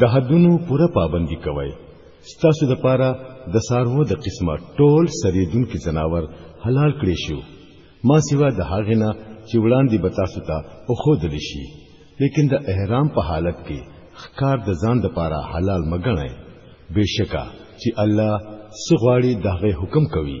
د حدونو پوره پابندي کوئ ستاسو د پاره د سارو د قسمه ټول سریدون کې جناور حلال کړی شو ما سیوا د هغه نه چې وړاندې به تاسو ته او خو دل شي لیکن د احرام په حالت کې خکار د ځان د پاره حلال مګنئ بشکا چې الله سغواړي دغه حکم کوي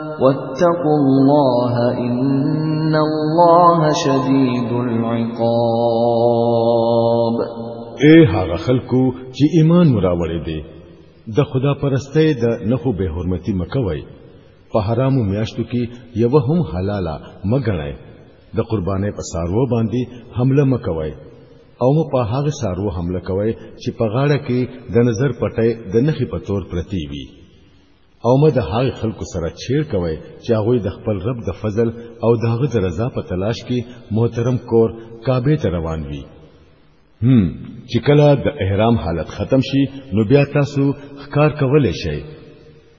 واتقوا الله ان الله شديد العقاب اے هغه خلکو چې ایمان مراوړې دي د خدا پرسته د نخو به حرمتي مکوي په حرامو میاشتو کې یو هم حلالا مګنای د قربانې په سارو باندې حمله مکوي او مو په هغه سارو حمله کوي چې په غاړه کې د نظر پټه د نخي په تور پرتی وي او مه د هغه خلکو سره چیر کوي چې هغه د خپل رب د فضل او د هغه د رضا په تلاش کې محترم کور کعبه ته روان وي هم چې کله د احرام حالت ختم شي نو بیا تاسو ښکار کولای شئ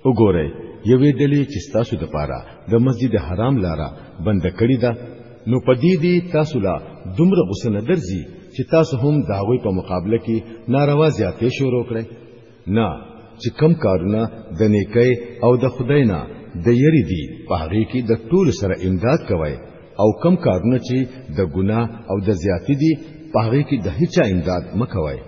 وګورئ یوې ډلې چې تاسو د پاره د مسجد حرام لاره بند کړی ده نو پدې دې تاسو لا دومره غوسه نه درځي چې تاسو هم داوی په مقابله کې ناروا زیاتې شروع کړئ نه چې کم کارونه د نیکۍ او د خدای نه د یری دی په هغه کې د ټول سره امداد کوي او کم کارونه چې د ګناه او د زیاتی دی په هغه کې د هیڅ امداد مکوي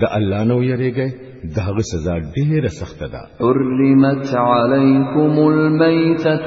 د الله نو یریږي د هغه سزا ډیره سخته ده حرمت علیکم المیتۃ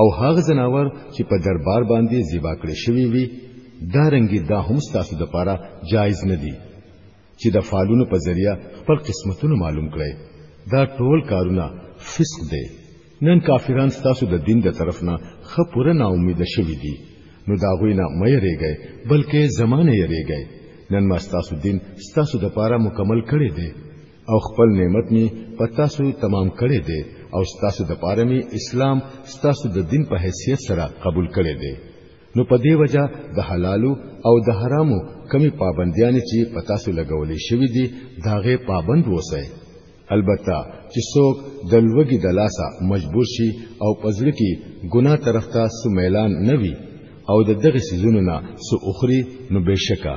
او هغه زناور چې په دربار باندې زیبا کړی شوی وي دا رنګي دا هم ستاسو د پاره جایز نه دي چې د فالونو په ذریعہ خپل قسمتونه معلوم کړي دا ټول کارونه فسق دی نن کافران ستاسو د دین د طرف نه خه پوره نا امید شوی دي نو دا غوی نه مې ریږي بلکې زمانه یې ریږي نن ما ستاسو دین ستاسو د پاره مکمل کړی دی او خپل نعمت می په تاسو تمام کړی دی او ستاسو د پاره می اسلام ستاسو د دین په حیثیت سره قبول کړی دی نو په دی وجہ د حلالو او د حرامو کمی پابندیان چې په تاسو لګولې شوې دي داغه پابند وسه البته چې څوک د لوګي د لاسه مجبور شي او پزړه کې ګناه طرف ته سمیلان نوي او د دغه سيزونو نه سو اخري نو بشکا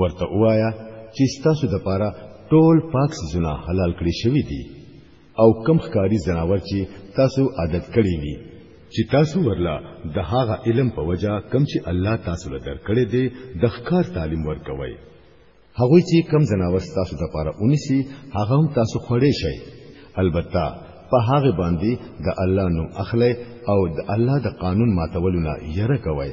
ورته وایا چې ستاسو د پاره ټول پاک سيزونه حلال کړی شوی دي او کم ښکاری زناور چې تاسو عادت کړی وي چې تاسو ورلا د هغه علم په وجا کم چې الله تاسو له درکړې دي د ښکار تعلیم ورکوي هغه چې کم زناور تاسو د پاره اونیسی هغه هم تاسو خړې شي البته په هغه باندې د الله نوم اخلي او د الله د قانون ماتولو نه یره کوي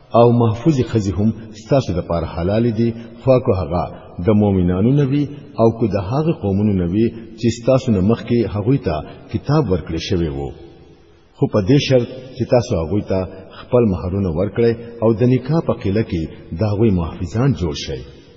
او محفوظ خزي هم ستاسو د پاره حلال دي خو کو هغه د مؤمنانو نبی او کو د هغه قومونو نبی چې ستاسو نه مخکې هغه ته کتاب ورکړی شوی وو خو په دې شرط چې تاسو هغه ته خپل مہرونه ورکړي او د نکاح په قله کې دا غوي محافظان جوړ شي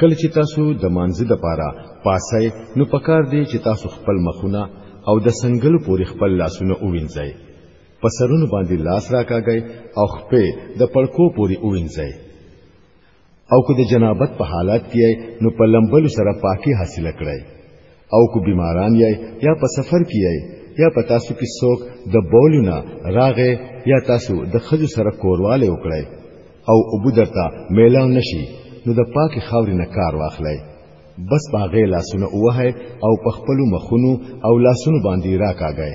کله چې تاسو د مانزه د پاره پاسای نو پکار دی چې تاسو خپل مخونه او د سنگلو پورې خپل لاسونه اووینځئ په سرونو باندې لاس راکاږئ او خپې د پړکو پورې اووینځئ او که د جنابت په حالت کې نو په لمبلو سره پاکي حاصله کړئ او کو بیماران یې یا په سفر کې یې یا په تاسو کې څوک د بولونه راغې یا تاسو د خځو سره کورواله وکړي او ابو درته میلاو نشي نو د پاکي خاورې نه کار واخلئ بس باغې لاسونه وه او په خپل مخونو او لاسونو باندې راکاږئ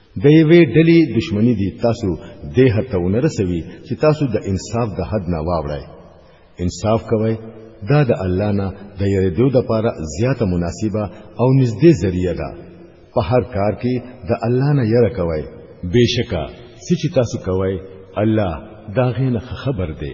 د یوې ډلې دشمنی دی تاسو د هته ونرسوي چې تاسو د انصاف د حد نه واوړای انصاف کوئ دا د الله نه د یریدو د پاره زیاته مناسبه او نږدې ذریعہ ده په هر کار کې د الله نه یره کوئ بشکا سچ تاسو کوئ الله دا غینه خبر دی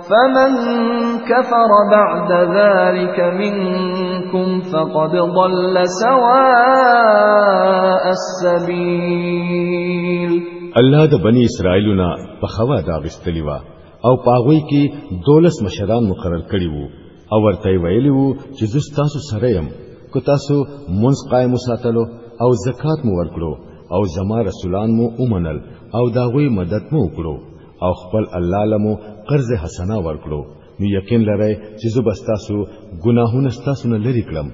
فمن كفر بعد ذلك منكم فقد ضل سواء السبيل الله د بنی اسرائیلونه په خوا دا غستلی وا او پاغوي کې دولس مشران مقرر کړي وو او ورته ویلی وو چې زه تاسو سره يم کو تاسو منځ قائم ساتلو او زکات مو ورکړو او زما رسولان مو اومنل او داغوی مدد مو وکړو او خپل الله لمو قرض حسنه ورکړو نو یقین لرئ چې زه به ستاسو ګناهونه ستاسو نه لرې کړم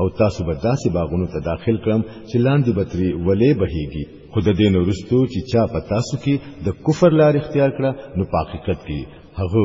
او تاسو به داسې باغونو ته داخل کړم چې لاندې به ترې ولې بهیږي خو د دې نورستو چې چا په تاسو کې د کفر لار اختیار کړه نو په حقیقت کې هغه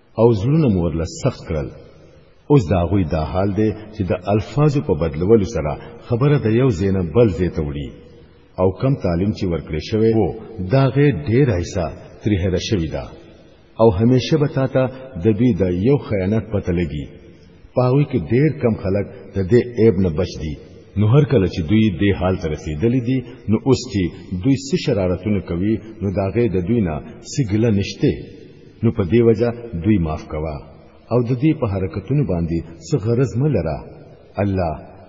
او زړونه مور له سخت کړل اوس دا غوي دا حال دی چې د الفاظو په بدلولو سره خبره د یو زینه بل زی ته وړي او کم تعلیم چې ورکړې شوی وو دا غي ډیر ایسا تری هدا شوی دا او همیشه به تا ته د دوی د یو خیانت پته لګي پاوی کې ډیر کم خلک د دې عیب نه بچ دي نو هر کله چې دوی دې حال ته رسیدلې دي نو اوس چې دوی څه شرارتونه کوي نو داغه د دوی نه سګله نشته نو په دې وجہ دوی معاف کوا او د دې په حرکتونو باندې څه غرض ملره الله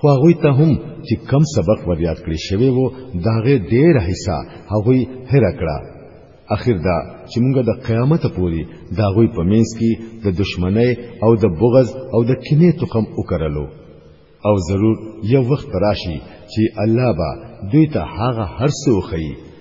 خو هغه ته هم چې کم سبق ور یاد کړی شوی وو داغه ډیر حصہ هغه هر کړه اخر دا چې موږ د قیامت پوري دا غوي په مینس کې د دشمنی او د بغض او د کینې تخم وکړلو او ضرور یو وخت راشي چې الله با دوی ته هغه هر څه وخی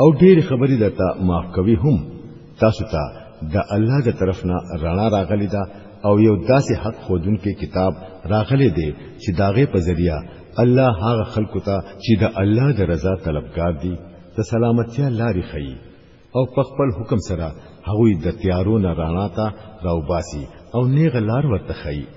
او ډېر خبرې درته معاف کوي هم تاسو ته د الله د طرف نه رڼا راغلی ده او یو داسې حق خودونکو کتاب راغلی دی چې داغه په ذریعہ الله هغه خلکو ته چې د الله د رضا طلبګار دي د سلامتیا لارې خي او په خپل حکم سره هغوی د تیارو نه رانا ته راوباسي او نیغه لار ورته خي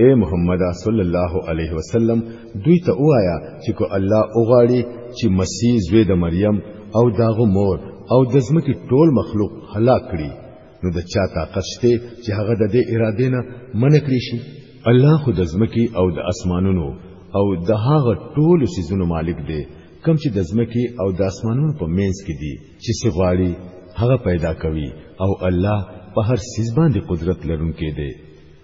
اے محمد صلی الله علیه وسلم دوی ته وایا چې کو الله اوغاړي چې مسیح زوی د مریم او داغه مور او د ځمکې ټول مخلوق هلاک کړي نو د چا طاقت شته چې هغه د دې اراده نه منع کړی شي الله خو د ځمکې او د اسمانونو او د هغه ټول سيزونو مالک دی کم چې د ځمکې او د اسمانونو په مینس کې دي چې څه غواړي هغه پیدا کوي او الله په هر سیز باندې قدرت لرونکی دی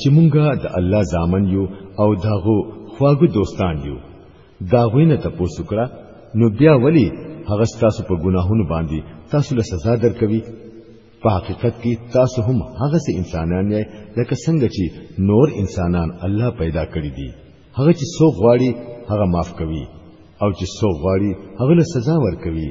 چې مونږه د الله ځامن یو او داغو خواږه دوستان یو داغوی نه تاسو کړه نو بیا ولی هغه تاسو په ګناهونو باندې تاسو له سزا درکوي په حقیقت کې تاسو هم هغه سي انسانان یې لکه څنګه چې نور انسانان الله پیدا کړی دي هغه چې سو غواړي هغه معاف کوي او چې سو غواړي هغه له سزا ورکوي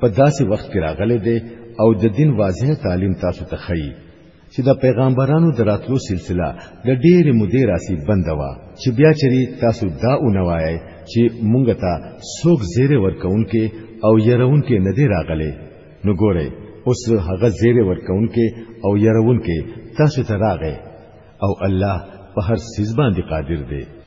په داسې وخت کې راغلی دی او د دین واضح تعلیم تاسو ته خي چې د پیغمبرانو دراتلو سلسله د ډېرې مودې راسي بند و چې بیا چری تاسو دا اونوایي چې مونږ ته څوک زیره ورکونکې او يرونکې نه دی راغلی نو ګوره اوس هغه زیره ورکونکې او يرونکې تاسو ته راغی او الله په هر سیز باندې قادر دی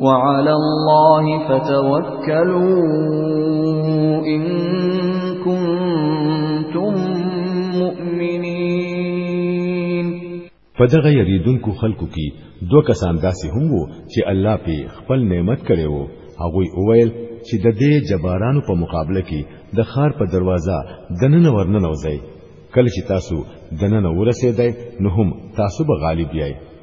وعلى الله فتوكلوا إن كنتم مؤمنين په دغه یریدونکو خلکو کې دوه کسان داسې هم وو چې الله په خپل نعمت کړي وو هغه وویل چې د دې جبارانو په مقابله کې د خار په دروازه دننه ورننه وځي کله چې تاسو دننه ورسېدای نو هم تاسو به غالب یای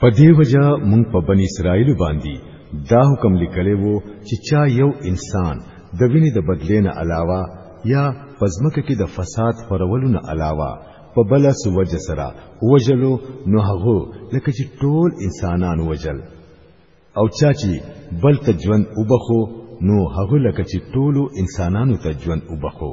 په دې وجه مونږ په بنی اسرائیل باندې دا حکم لیکلی وو چې چا یو انسان د وینې د بدلې نه علاوه یا پزمکه کې د فساد خورولو نه علاوه په بل سوج سره وجلو نو هغه لکه چې ټول انسانان وجل او چا چې بل ته ژوند وبخو نو هغه لکه چې ټولو انسانانو ته ژوند وبخو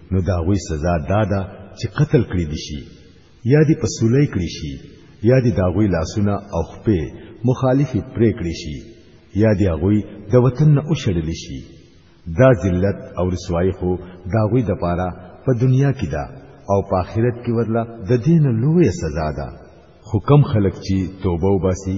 نو دا غوي سزا دا ده چې قتل کړی دي شي یا دی په سولې کړی شي یا دی دا غوي لاسونه او خپې مخالفي پرې کړی شي یا دی غوي د وطن نه اوشړل شي دا ذلت او رسوایی خو دا غوي د پاره په دنیا کې ده او په آخرت کې ورله د دین لوی سزا ده خو کم خلک چې توبه وباسي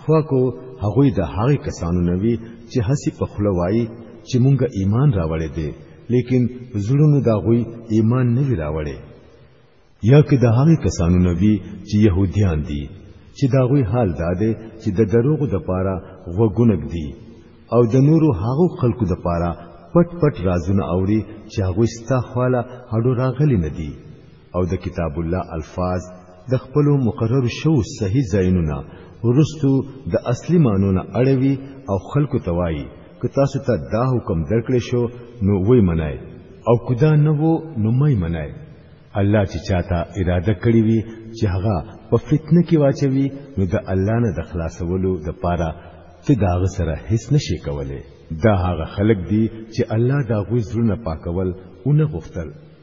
خو کو هغوی د هغه کسانو نه وی چې هسي په خله وایي چې مونږه ایمان راوړې دي لیکن زړونو دا غوي ایمان نه وی راوړې یا که د هغه کسانو نه وی چې يهوديان دي چې دا غوي حال دا دی چې د دروغ د پاره غوګونګ دي او د نورو هغو خلکو د پاره پټ پټ رازونه اوري چې هغه ستا خواله هډو راغلي نه دي او د کتاب الله الفاظ د خپل مقرر شو صحیح ځایونو نه ورستو د اصلي مانو نه اړوي او خلکو توایي که تاسو ته دا حکم درکړې شو نو وای منای او کدا نه وو نو مې منای الله چې چاته اراده کړی وي چې هغه په فتنه کې واچوي نو د الله نه د خلاصولو د پاره ته دا سره هیڅ نشي کولای دا هغه خلک دي چې الله دا غوي زړه پاکول او نه غوښتل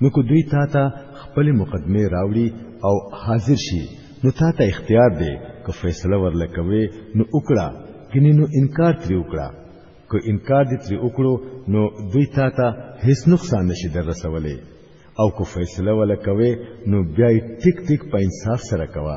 نو کو دوی تا ته خپل مقدمه راوړي او حاضر شي نو تا ته اختیار دی که فیصله ورله کوي نو وکړه کني نو انکار تری وکړه که انکار دې تری وکړو نو دوی تا ته هیڅ نقصان نشي در رسولې او کو فیصله ولا کوي نو بیا ټیک ټیک په انصاف سره کوه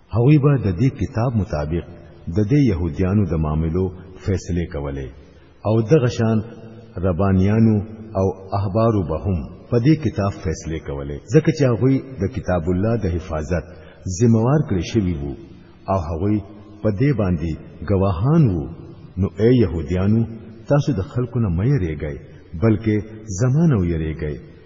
هغوی به د دې کتاب مطابق د دې يهوديانو د معاملو فیصله کولې او دغه شان ربانيانو او احبارو به هم په دې کتاب فیصله کولې ځکه چې هغوی د کتاب الله د حفاظت ذمہوار کړی شوی وو او هغوی په دې باندې گواهان وو نو اے يهوديانو تاسو د خلکو نه مې ریګی بلکې زمانه ویریږئ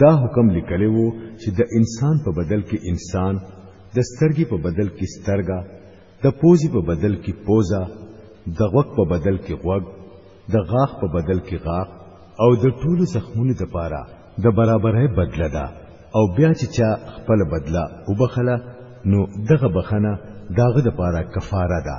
دا حکم لیکلی وو چې د انسان په بدل کې انسان د سترګې په بدل کې سترګه د پوزي په بدل کې پوزا د غوږ په بدل کې غوږ د غاښ په بدل کې غاښ او د ټولو زخمونو لپاره د برابرۍ بدله ده او بیا چې چا خپل بدله وبخله نو دغه بخنه داغه لپاره کفاره ده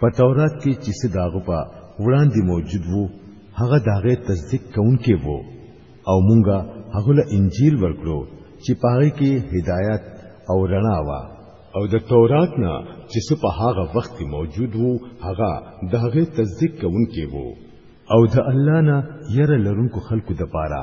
په تورات کې چې څه داغه په وړاندې موجود وو هغه داغه تصدیق کوونکې وو او مونږه هغه له انجیل ورکړو چې پاره کې هدایت او رڼا وا او د تورات نه چې څه په هغه وخت کې موجود وو هغه داغه تصدیق کوونکې وو او د الله نه ير لرونکو خلکو د پاره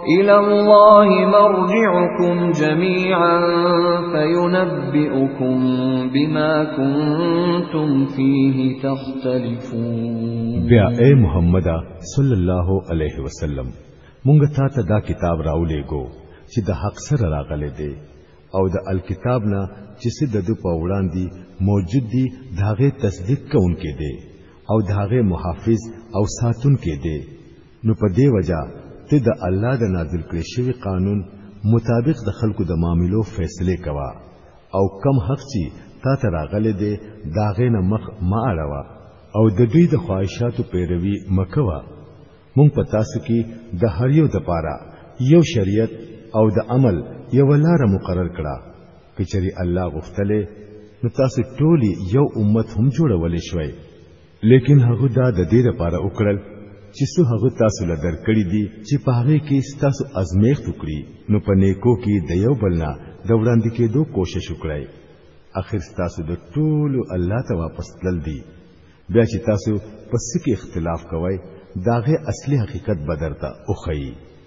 الى الله مرجعكم جميعا فينبئكم بما كنتم فيه تختلفون بیا اے محمد صلی الله علیه وسلم مونږ تا ته دا کتاب راولېګو چې د حق سره راغلي دی او د الکتاب نه چې څه د په وړاندې موجود دي داغه تصدیق کوونکې دی او داغه محافظ او ساتونکې دی نو په دې وجه ته د الله د نازل کړی شوی قانون مطابق د خلکو د معاملو فیصله کوا او کم حق چی تا ته راغلی دی داغه نه مخ ما اړوا او د دوی د خواهشاتو پیروي مکوا مونږ په تاسو کې د هر یو د پاره یو شریعت او د عمل یو لار مقرر کړه کچری الله غفتله نو تاسو ټول یو امت هم جوړول شوي لیکن هغه دا د دې لپاره وکړل چې څه هغه تاسو له درکړې دي چې په هغه کې تاسو ازمیښت وکړي نو په نیکو کې د یو بل نه د وړاندې کېدو کوشش وکړئ اخر تاسو د ټولو الله ته واپس تلل دي بیا چې تاسو په څه کې اختلاف کوئ داغه اصلي حقیقت بدرته اوخی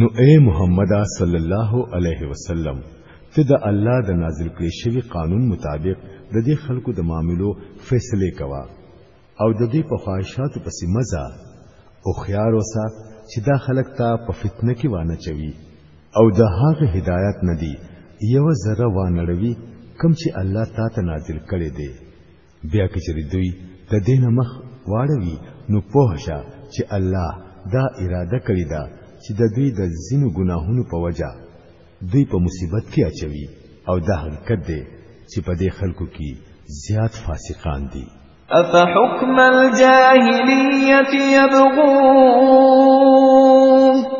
نو اے محمد صلی الله علیه وسلم ته د الله د نازل کړي شوی قانون مطابق د دې خلکو د معاملو فیصله کوا او د دې په خواهشاتو پسې مزه او خيار وسه چې دا خلک ته په فتنه کې وانه چوي او د هغه هدایت ندي یو ذره وانړوي کم چې الله تا ته نازل کړي دي بیا کچری دوی د دین مخ واړوي نو پوه شه چې الله دا اراده کړی دا چې د دوی د زینو ګناهونو په وجه دوی په مصیبت کې اچوي او دا حقیقت دی چې په دې خلکو کې زیات فاسقان دي افحکم الجاهلیت یبغون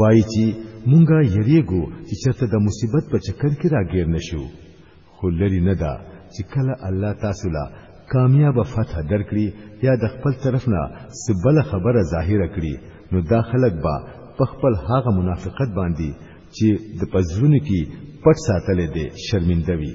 وایي چې مونږه یریګو چې چرته د مصیبت په چکر کې راګیر نشو خو لري نه ده چې کله الله تاسو لا کامیاب فتح درکړي یا د خپل طرف نه سبل خبره ظاهره کړي نو دا خلک به په خپل هغه منافقت باندې چې د پزړونو کې پټ ساتلې دي شرمنده وي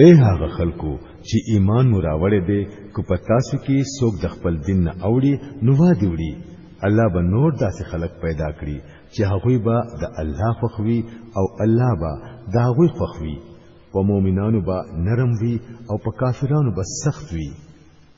اے هغه خلکو چې ایمان مو راوړې دي کو په تاسو کې څوک د خپل دین نه اوړي نو وادي وړي الله به نور داسې خلک پیدا کړي چې هغه به د الله فخوي او الله به د هغه فخوي په مؤمنانو به نرم وي او په کافرانو به سخت وي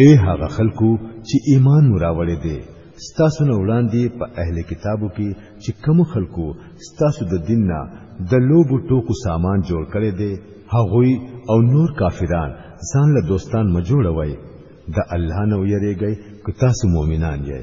اے هغه خلکو چې ایمان مو راوړی دی ستاسو نه وړاندې په اهل کتابو کې چې کوم خلکو ستاسو د دین نه د لوبو ټوکو سامان جوړ کړی دی هغوی او نور کافران ځان له دوستان مجوړوي د الله نه ویریږئ که تاسو مؤمنان یئ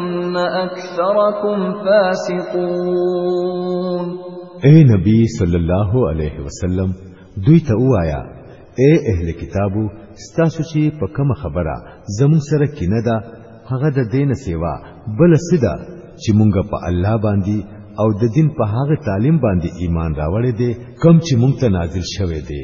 ولكن اكثركم فاسقون اے نبی صلی الله علیه وسلم دوی ته وایا اے اهل کتابو ستاسو چې په کوم خبره زمون سره کینه ده هغه د دین سیوا بل سیدا چې مونږ په الله باندې او د دین په هغه تعلیم باندې ایمان راوړې دي کم چې مونږ ته نازل شوه دي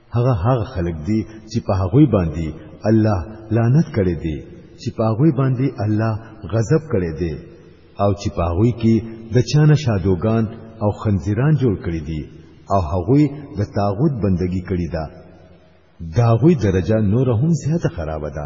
هغه هغه خلک دي چې په هغه باندې الله لعنت کړي دي چې په هغه باندې الله غضب کړي دي او چې په هغه کې د چانه شادوغان او خنزیران جوړ کړي دي او هغه د تاغوت بندگی کړي ده داغوی درجه نور هم زیاته خراب ده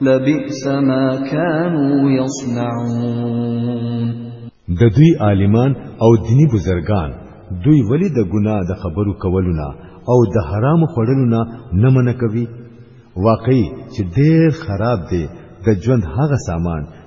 لبئس ما كانوا يصنعون د دوی عالمان او دینی بزرگان دوی ولی د ګناه د خبرو کولو نه او د حرام خوړلو نه نه منع کوي واقعي چې ډېر خراب دی د ژوند هغه سامان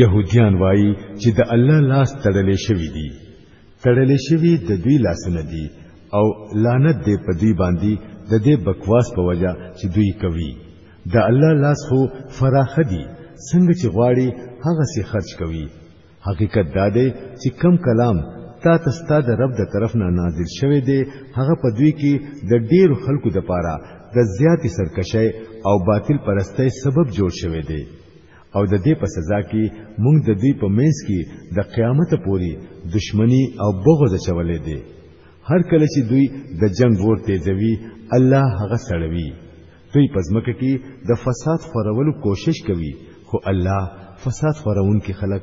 يهوديان وایي چې د الله لاس تړلې شوی دی تړلې شوی د دوی لاسونه دي او لعنت دې په دوی باندې د دې بکواس په وجا چې دوی کوي د الله لاس خو فراخه دي څنګه چې غواړي هغه سي خرج کوي حقیقت دا دی چې کم کلام تا تستا د رب د طرف نه نازل شوی دی هغه په دوی کې د ډیر خلکو د پاره د زیاتې سرکشۍ او باطل پرستۍ سبب جوړ شوی دی او د دې په سزا کې موږ د دوی په منځ کې د قیامت پوري دشمنی او بغض چولې دي هر کله چې دوی د جنگ ور تیزوي الله هغه سړوي دوی پزمکه کې د فساد خورولو کوشش کوي خو الله فساد خورون کې خلک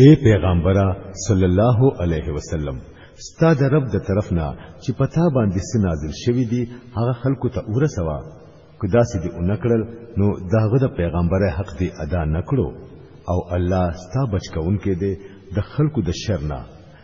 اے پیغمبره صلی الله علیه وسلم ستا د رب د طرف نه چې پتا باندې سي نازل شوی دی هغه خلکو ته ورسوا کدا سي دی اونکړل نو داغه د پیغمبره حق دی ادا نکړو او الله ستا بچ کون کې دی د خلکو د شر نه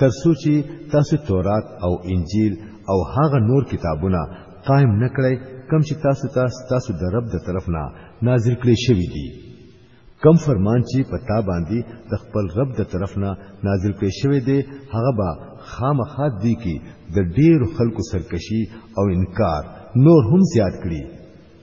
تر څو چې تاسو تورات او انجیل او هغه نور کتابونه قائم نکړی کم چې تاسو ته تاسو د رب د طرف نه نازل کړی شوی دی کم فرمان چې پتا باندې د خپل رب د طرف نه نازل کړی شوی دی هغه به خامخا دی کې د ډیر خلکو سرکشي او انکار نور هم زیات کړي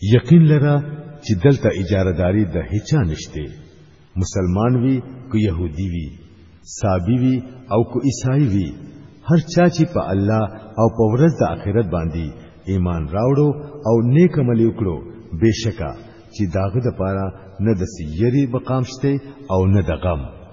یقین لره چې دلته اجاره داری د هیچا نشته مسلمان وي کو يهودي وي صابي وي او کو عیسائی وي هر چا چې په الله او په ورځ د آخرت باندې ایمان راوړو او نیک عمل وکړو بشکا چې داغه د پاره نه د سیری بقام شته او نه د غم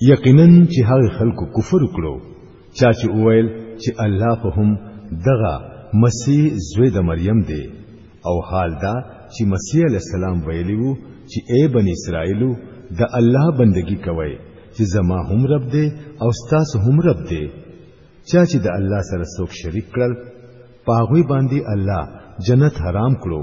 یقینا چې هغه خلکو کفر وکړو چا چې وویل چې الله په هم دغه مسیح زوی د مریم دی او حال دا چې مسیح علی السلام ویلی وو چې اے بنی اسرائیلو د الله بندگی کوئ چې زما هم رب دی او ستاسو هم رب دی چا چې د الله سره څوک شریک کړل پاغوی باندې الله جنت حرام کړو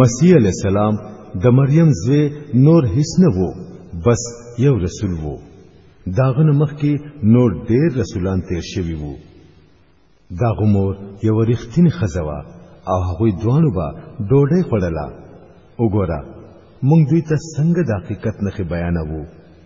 مسیح علیہ السلام د مریم زوی نور هیڅ نه وو بس یو رسول وو داغه مخکې نور ډیر رسولان تیر شوی وو داغه مور یو رښتینی خزوا او هغه دوانو با ډوډۍ خړله وګوره مونږ دوی ته څنګه د حقیقت نخې بیانوو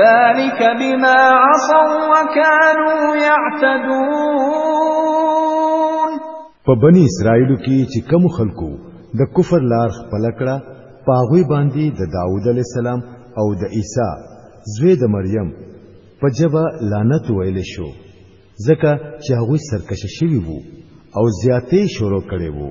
ذلك بما عصوا وكانوا يعتدون په بني اسرائيل کې چې کوم خلکو د کفر لار خپل کړه پاغوي باندې د داوود عليه السلام او د عيسى زوی د مریم په جبا لعنت ویل شو ځکه چې هغه سرکشه شوی وو او زیاتې شروع کړي وو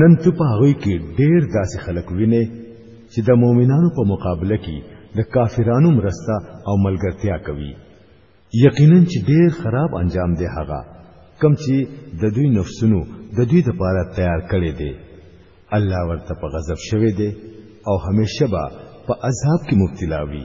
نن ته په هغه کې ډېر داسې خلک وینې چې د مؤمنانو په مقابله کې د کافرانو مرسته او ملګرتیا کوي یقینا چې ډېر خراب انجام دی هغه کم چې د دوی نفسونو د دوی لپاره تیار کړي دي الله ورته په غضب شوی دی او همیشه به په عذاب کې مبتلا وي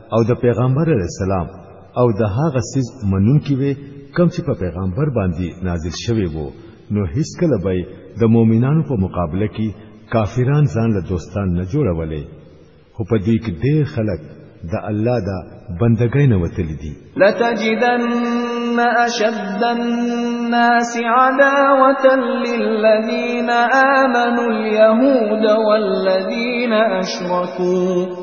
او د پیغمبر علی السلام او د هغه سیز منونکي وي کم چې په پیغمبر باندې نازل شوی وو نو هیڅ کله به د مؤمنانو په مقابله کې کافران ځان له دوستان نه جوړولې خو په دوی کې ډېر خلک د الله دا بندګۍ نه وتلی دي لتجدن اشد الناس عداوه للذين امنوا اليهود والذين اشركوا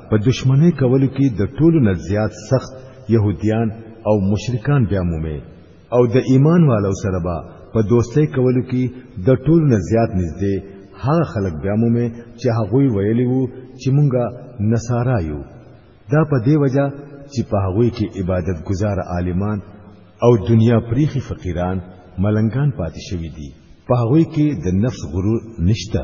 په دشمنی کولو کې د ټولو نه زیات سخت يهوديان او مشرکان بیا مومي او د ایمان والو سره به په دوستۍ کولو کې د ټولو نه زیات نږدې هغه خلک بیا مومي چې هغه ویلي وو چې مونږه نصارا یو دا په دی وجہ چې په هغه کې عبادت گزار عالمان او دنیا پریخي فقیران ملنګان پاتې شوی دي په هغه کې د نفس غرور نشته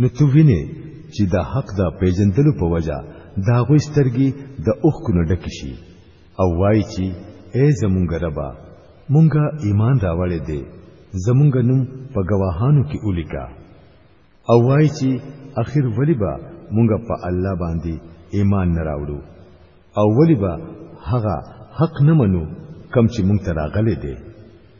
نو ته وینې چې د حق د پیژندلو په وجه دا غوي سترګي د اوخکو نه ډکې شي او وای چې اے زمونږ ربا مونږه ایمان راوړې دي زمونږ نوم په گواهانو کې ولیکا او وای چې اخر ولی با مونږه په الله باندې ایمان نه راوړو او ولی با هغه حق نه منو کم چې مونږ ته راغلي دي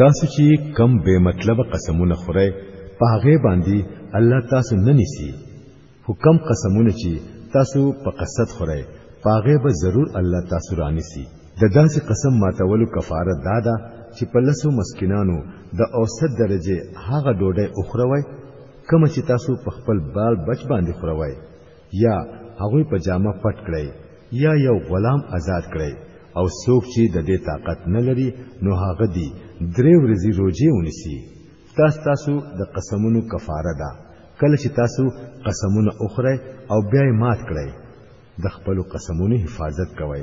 تاسو چې کم بے مطلب قسمونه خورئ په هغه باندې الله تاسو نه نیسی خو کم قسمونه چې تاسو په قصد خورئ په هغه به ضرور الله تاسو رانیسی د داسې قسم ماتولو کفاره دا ده چې په لسو مسکینانو د اوسط درجه هغه ډوډۍ اخروي کوم چې تاسو په خپل بال بچ باندې خوروي یا هغه په جامه پټ کړئ یا یو غلام آزاد کړئ او څوک چې د دې طاقت نه لري نو هغه دی درې ورځې روزي ونیسي تاسو تاسو د قسمونو کفاره ده کله چې تاسو قسمونه اخره او بیا مات کړئ د خپل قسمونو حفاظت کوئ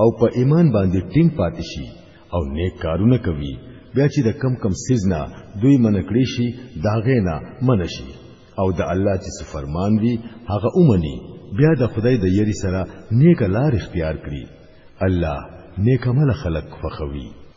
او په ایمان باندې ټینګ پاتې شي او نیک کارونه کوي بیا چې د کم کم سیزنا دوی منکړي شي دا غینا منشي او د الله چې فرمان وي هغه اومني بیا د خدای د یری سره نیک لار اختیار کړي الله نیک عمل خلق فخوي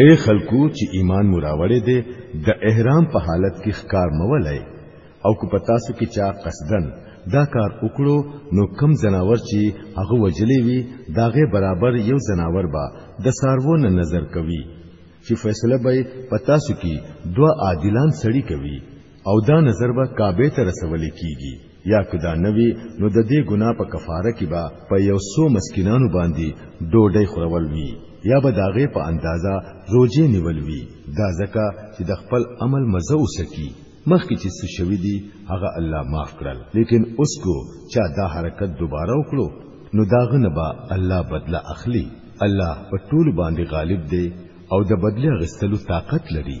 اے خلکو چې ایمان مو راوړې دي د احرام په حالت کې ښکار مولای او کو پتا سو کې چا قصدن دا کار وکړو نو کم زناور چې هغه وجلې وي داغه برابر یو زناور با د سارو نه نظر کوي چې فیصله به پتا سو کې دوا عادلان سړی کوي او دا نظر به کعبه ته رسول کیږي یا کدا نوی نو د دې ګنا په کفاره کې به په یو سو مسکینانو باندې ډوډۍ خورول وی یا به داغه په اندازا روزي نیول وی دا ځکه چې د خپل عمل مزه وسکی مخکې چې څه شوی دی هغه الله معاف کړل لیکن اوس کو چا دا حرکت دوباره وکړو نو داغه نه با الله بدله اخلي الله په ټول باندې غالب دی او د بدله غستلو طاقت لري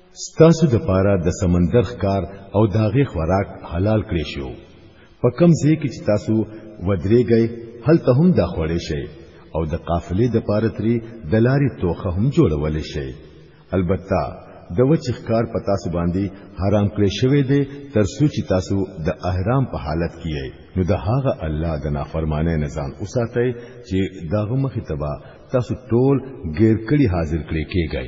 ستاسو د پاره د سمندر ښکار او داغه خوراک حلال کړی شو په کم ځای کې چې تاسو ودرېږئ هلته هم دا خوړې شئ او د قافلې د پاره تری د لارې توخه هم جوړول شئ البته د وچ ښکار په تاسو باندې حرام کړی شوی دی تر څو چې تاسو د احرام په حالت کې یې نو د هغه الله د نافرمانه نزان اوساتئ چې داغه مخې تبا تاسو ټول غیر کړي حاضر کړي کېږئ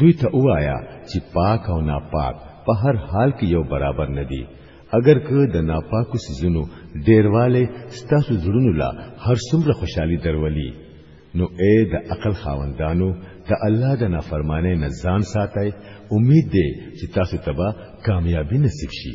دوی ته وایا چې پاک او ناپاک په هر حال کې یو برابر نه دي اگر که د ناپاکو سيزونو ډیرواله ستاسو زړونو لا هر څومره خوشحالي درولي نو اے د عقل خاوندانو د الله د نافرمانه نه ځان ساتي امید دی چې تاسو ته به کامیابی نصیب شي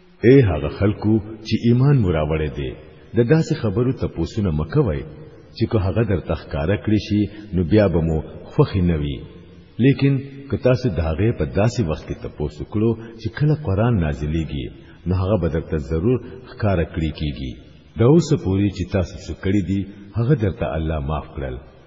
اے هغه خلکو چې ایمان مو راوړی دی د داسې خبرو تپوسونه مکوئ چې که هغه در تخکاره کړی شي نو بیا به مو خوخي نه وي لیکن که تاسو د هغه په داسې وخت کې تپوسو کړو چې کله قران نازلېږي نو هغه به درته ضرور ښکارا کړی کیږي دا اوس پوری چې تاسو څه کړی دي هغه درته الله معاف کړل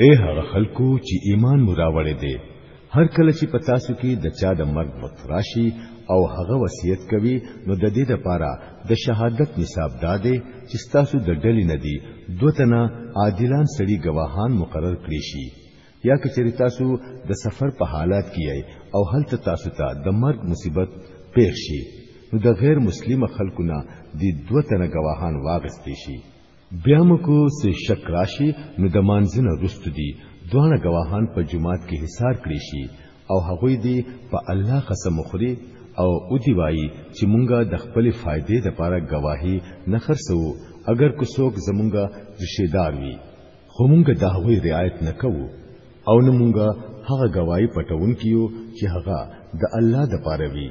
اے هغه خلکو چې ایمان مو راوړی دی هر کله چې پتا سو کې د چا د مرګ وخت راشي او هغه وصیت کوي نو د دې لپاره د شهادت نصاب داده چې تاسو د ډلې نه دی دوتنه عادلان سړي گواهان مقرر کړی شي یا که چېرې تاسو د سفر په حالات کې یې او هلته تاسو ته د مرګ مصیبت پیښ شي نو د غیر مسلمه خلکو نه د دوه تنه گواهان واغستې شي بیا موږ سه شک راشي نو د مانځنه رست دي دوه گواهان په جماعت کې حصار کړی شي او هغه دی په الله قسم خوري او او دی وایي چې مونږه د خپل فائدې لپاره گواهی نه خرڅو اگر کو څوک زمونږه رشتہ دار وي خو مونږه د هغه رعایت نه کوو او نه مونږه هغه گواہی پټون کیو چې هغه د الله د پاره وي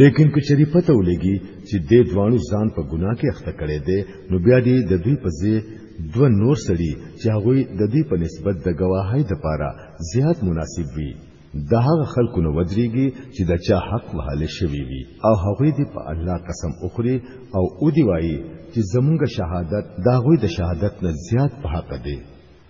لیکن که چری پته ولګي چې د دوانو ځان په ګناه کې اخته کړي دي نو بیا دې د دوی په ځای دو نور سړي چې هغه د دوی په نسبت د گواهی د پاره زیات مناسب وي د هغه خلکو نو ودرېږي چې د چا حق وهاله شوی وي او هغه دې په الله قسم اخري او او دی وایي چې زمونږ شهادت دا غوي د شهادت نه زیات په حق دی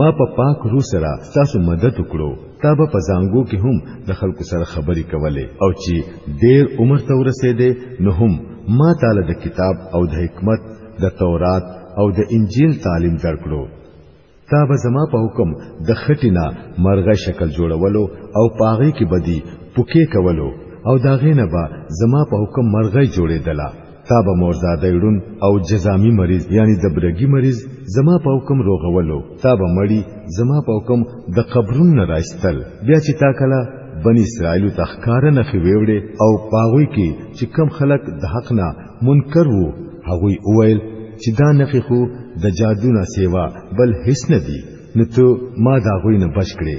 ما په پاک روح سره تاسو مدد وکړو تا به په زانګو کې هم د خلکو سره خبرې کولې او چې ډېر عمر ته ورسېدې نو هم ما تعالی د کتاب او د حکمت د تورات او د انجیل تعلیم درکړو تا به زما په حکم د خټینا مرغه شکل جوړولو او پاغې کې بدی پوکې کولو او داغې نه به زما په حکم مرغه جوړېدله تا به مورزاده ړون او جزامی مریض یعنی د برګی مریض زما په حکم روغولو تا به مړی زما په حکم د قبرون نه راستل بیا چې تا کله بنی اسرائیل ته ښکار نه خویوړي او پاغوي کې چې کم خلک د حق نه منکر وو هغوی اویل چې دا نخې خو د جادو نه سیوا بل هیڅ نه دی نو ته ما دا غوی نه بچ کړې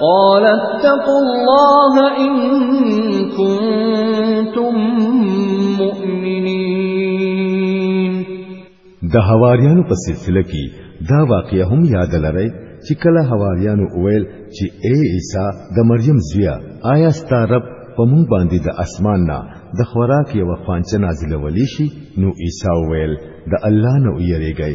قال اتقوا الله ان كنتم مؤمنين د حواریانو په سلسله کې دا واقعه هم یاد لرئ چې کله حواریانو وویل چې اے عیسی د مریم زویا آیا ستا رب په مونږ باندې د اسمان نه د خوراک یو خوانچه نازلولی شي نو عیسی وویل د الله نه ویریږئ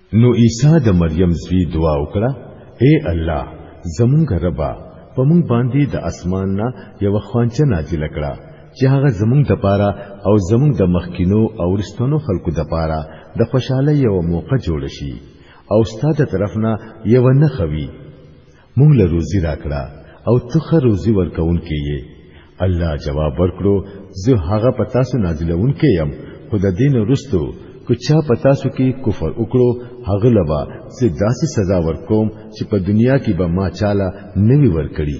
نو عیسی د مریم زوی دعا وکړه اے الله زمونږ ربا په مونږ باندې د اسمان نه یو خوانچه نازل کړه چې هغه زمونږ د پاره او زمونږ د مخکینو او رستنو خلکو د پاره د خوشاله یو موقع جوړ شي او ستاده طرف نه یو نه خوي مونږ له روزي راکړه او ته خه روزي ورکون کې یې الله جواب ورکړو زه هغه په تاسو نازلون کې يم خو د دین رستو که چا په تاسو کې کفر وکړو هغه لبا چې داسې سزا ورکوم چې په دنیا کې به ما چاله نوي ورکړي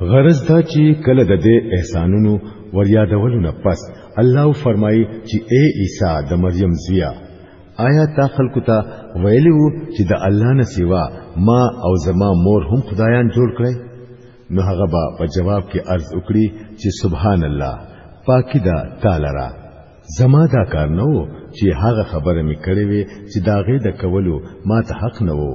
غرض دا چې کله د دې احسانونو وریادولو نه پس الله فرمایي چې اے عیسی د مریم زویا آیا تا خلکو ته ویلی وو چې د الله نه سیوا ما او زما مور هم خدایان جوړ کړی نو هغه به په جواب کې عرض وکړي چې سبحان الله پاکی دا تعالی را زما دا کار نه وو چې هغه خبره مې کړې وي چې داغه د کولو ما ته حق نه وو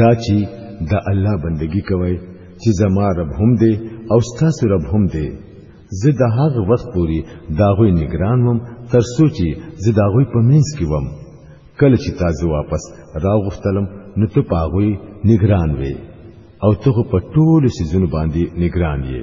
دا چې د الله بندگی کوي چې زما رب هم دی او ستاسو رب هم دی زه د هغه وخت پوري داغوی نگران وم تر سوچي زه داغوی په منځ کې وم کله چې تاسو واپس راغختلم نو ته پاغوی نگران وې او ته په ټولو سيزونو باندې نگران یې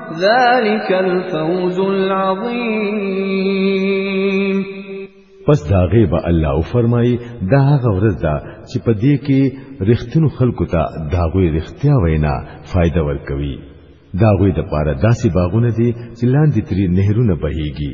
ذلك الفوز العظيم پس دا غیب الله او فرمای دا هغه ورځ ده چې په دې کې رښتینو خلکو ته دا غوي رښتیا وینا فائدہ ورکوي دا غوي د پاره داسې باغونه دي چې لاندې تری نهرونه بهيږي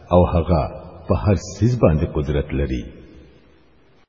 او هغه په هر سیز باندې قدرت لري